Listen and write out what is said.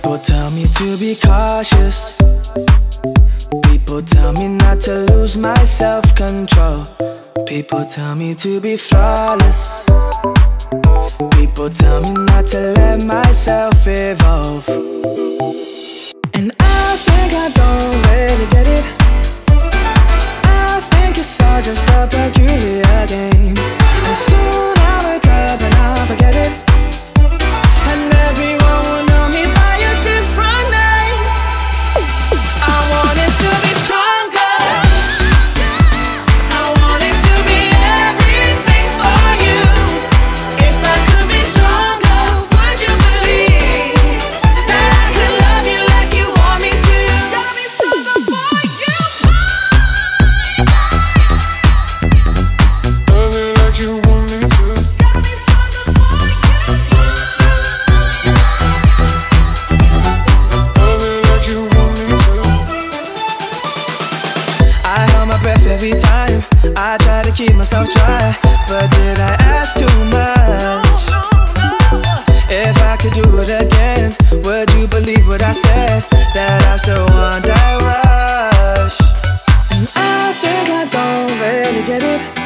People tell me to be cautious. People tell me not to lose my self control. People tell me to be flawless. People tell me not to let myself evolve. And I think I don't really get it. I think it's all just a peculiar game. every time I try to keep myself dry But did I ask too much? If I could do it again Would you believe what I said? That I still want that rush And I think I don't really get it